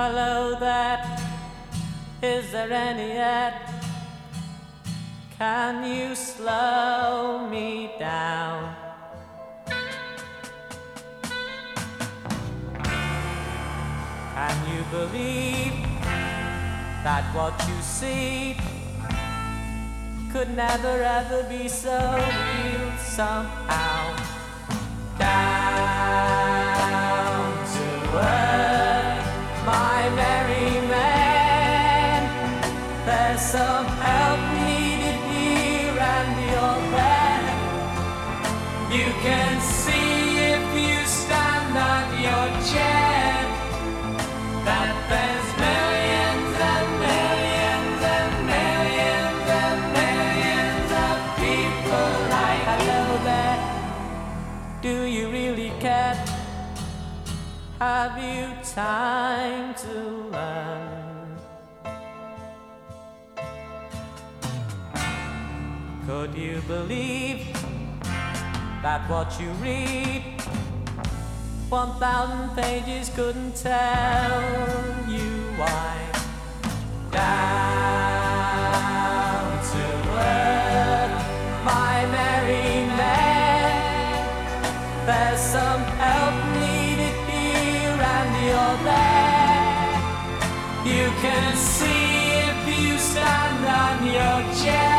Hello there, is there any yet? Can you slow me down? Can you believe that what you see could never ever be so real somehow? There's some help needed here and you're there. You can see if you stand on your chair that there's millions and millions and millions and millions of people like hello there. Do you really care? Have you time to learn? Could you believe that what you read? One thousand pages couldn't tell you why. Down to earth, my merry man. There's some help needed here, and you're there. You can see if you stand on your chair